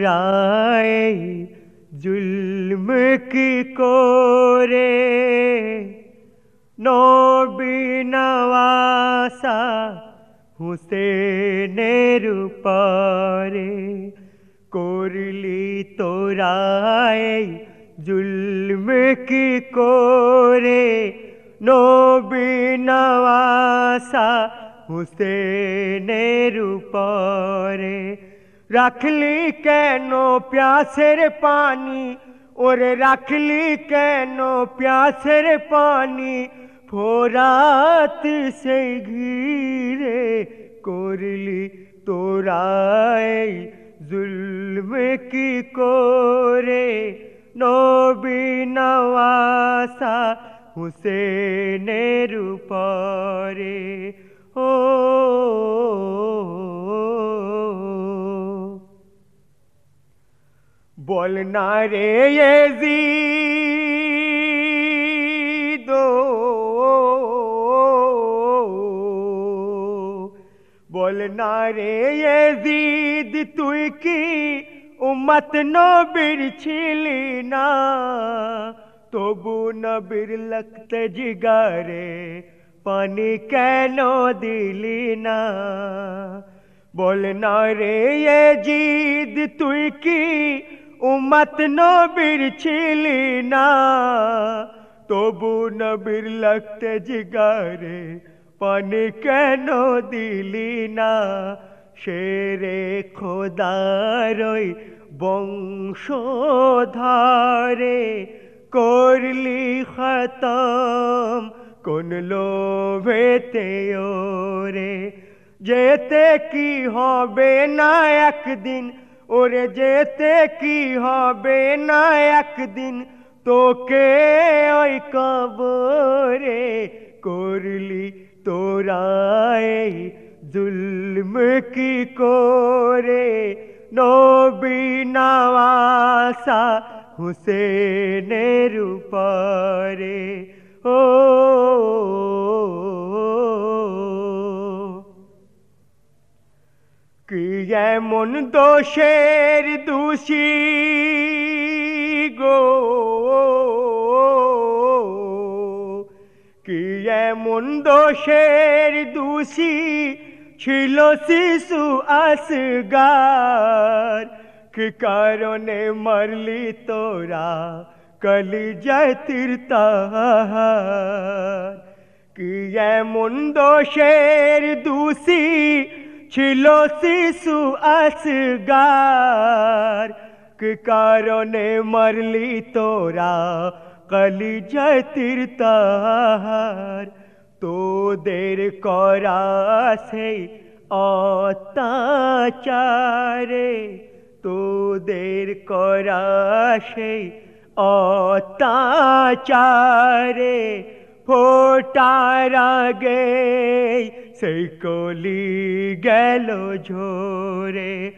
रा जुल्म की कोरे रे रे रे रे रे रे रे रे जुल्म की कोरे रे रे रे हुसे नेरु रे হুসেনের উপরে রাখলি কেন প্যাসের পানি ওরে রাখলি কেন প্যাসের পানি ফোরাত সেই ঘিরে করলি তোরাই জুলম কি করে নবী নওয়াসা হুসেনের উপরে ও বল না রে দো বল না রে জিদ তুই কি উম্মত নবীর ছিলি না? তবু নবীর লাগতে জিগারে পানি কেন দিলি না? বল না রে জিদ তুই কি উম্মত নবীর ছিলি না। তবু নবীর লাগতে জিগারে পানি কেন দিলি না? শেরে খোদারই বংশধারে করলি খতম। কোন লোভেতে ওরে যেতে কি হবে না একদিন? ওরে যেতে কি হবে না একদিন? তোকে ওই কবরে করলি তোরাই জুলম কি করে? নবী নওয়াসা হুসেনের উপরে, ও কি এমন দোষের দোষী গো? কি এমন দোষের দোষী ছিল শিশু আসগার কি কারণে মরলি তোরা কলি যায় তীর্তাহার কি এমন দোষের দোষী ছিল শিশু আসগার কি কারণে মরলি তোরা? কলি যায় তীর্তাহার তোদের করা সেই অত্যাচারে। তোদের করা সেই অত্যাচারে। ফোটার আগে সেই কলি গেল ঝোরে।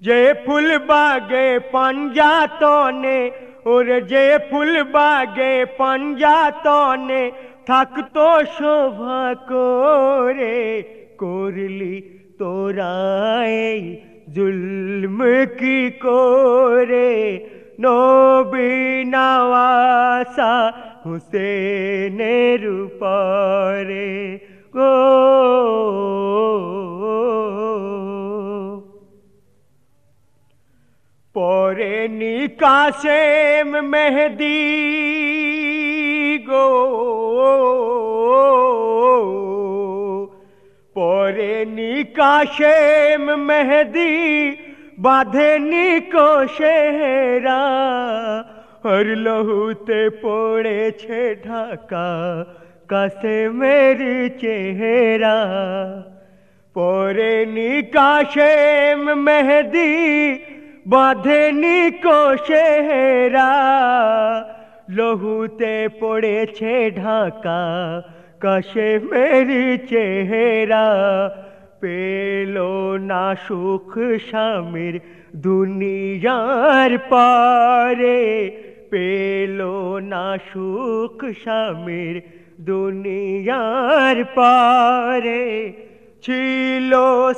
যে ফুল বাগে পাঞ্জাতনে ওর যে ফুল বাগে পাঞ্জাতনে থাকতো শোভা করে। করলি তোরাই জুলম কি করে? নবী নওয়াসা হুসেনের উপরে। গো পরে নিকাশেম মেহদি গো পরে নিকাশেম মেহদি বাঁধে নিকো শেহরা হর লহুতে পড়েছে ঢাকা কাছে মেরি চেহারা পরে নিকাশেম মেহদি বাঁধে নিকো শেহরা লহুতে পড়েছে ঢাকা, কাশে মেরি চেহারা পেল না সুখ স্বামীর দুনিয়ার পারে, পেল না সুখ স্বামীর দুনিয়ার পারে। ছিল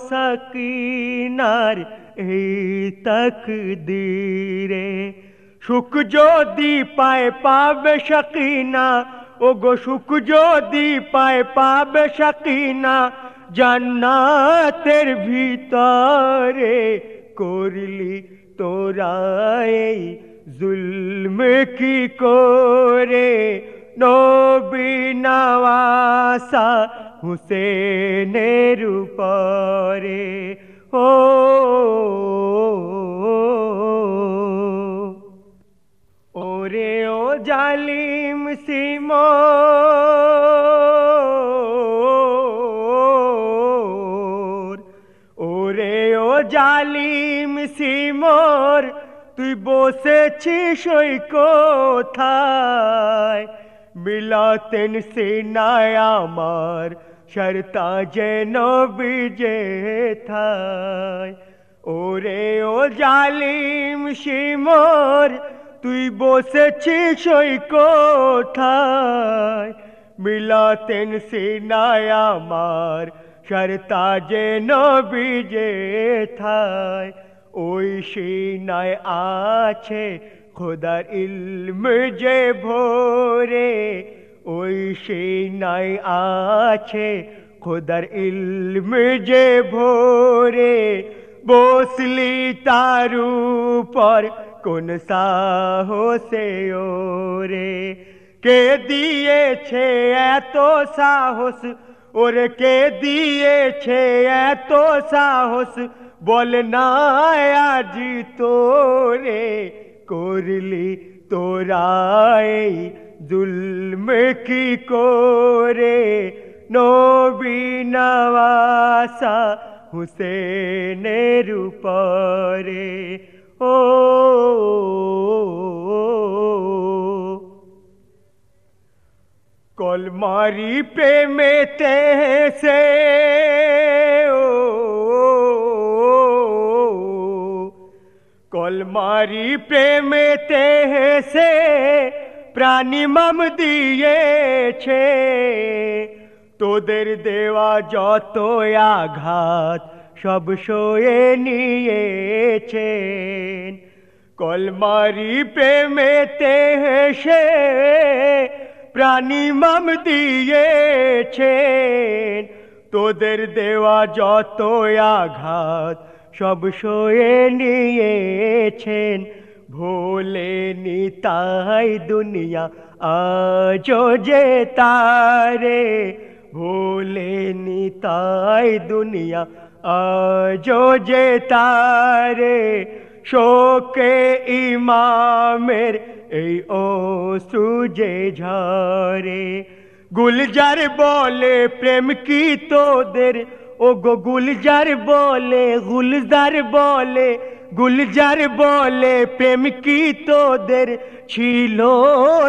সকিনার এই তক দিরে সুখ যদি পায়, পাবে সকিনা। ও গো সুখ যদি পায়, পাবে সকিনা। জান্নাতের ভিতরে করলি তোরা জুলম কি করে? নবী নওয়াসা হুসেনের উপরে ও ওরে ও জালিম সিম ওরে ও জালিম সিমোর তুই বসেছিস ওই কোথায় মিলাতেন সেনায় আমার শর্তা যেন বিজে থায়। ওরে ও জালিম সিমোর তুই বসেছিস ওই কোথায় মিলাতেন সেনায় আমার শর্তা যেন বিজে থায়। ওই সিনায় আছে খোদার ইলম যে ভোরে ওই সিনায় আছে খোদার ইলম যে ভোরে, বসলি তার উপর কোন সাহসে ওরে। কে দিয়েছে এত সাহস? ওরে কে দিয়েছে এত সাহস? বল না আজ তোরে, করলি তোরাই জুলম কি করে নবী নওয়াসা হুসেনের উপরে ও কলমারি প্রেমেতে সে কলমারি প্রেমেতে সে প্রাণী মাম দিয়েছে। তোদের দেওয়া যত আঘাত সব সয়ে নিয়েছেন। কলমারি প্রেমেতে হেসে প্রাণী মাম দিয়েছেন। তোদের দেওয়া যত আঘাত সব সয়ে নিয়েছেন। ভোলে নিতাই দুনিয়া আজ যে তারে ভোলে নিতাই দুনিয়া আজ যে তারে শোকে ইমামের এই ও সুজে ঝরে গুলজার বলে প্রেম কি তোদের ও গো গুলজার বলে গুলজার বলে গুলজার বলে প্রেম কি তোদের ছিল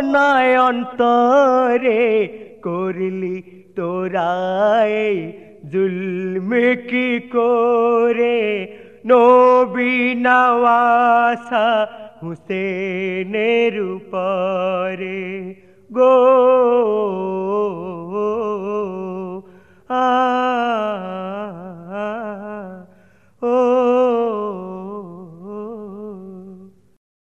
না অন্তরে? করলি তোরাই জুলম কি করে? নবী নওয়াসা হুসেনের উপরে।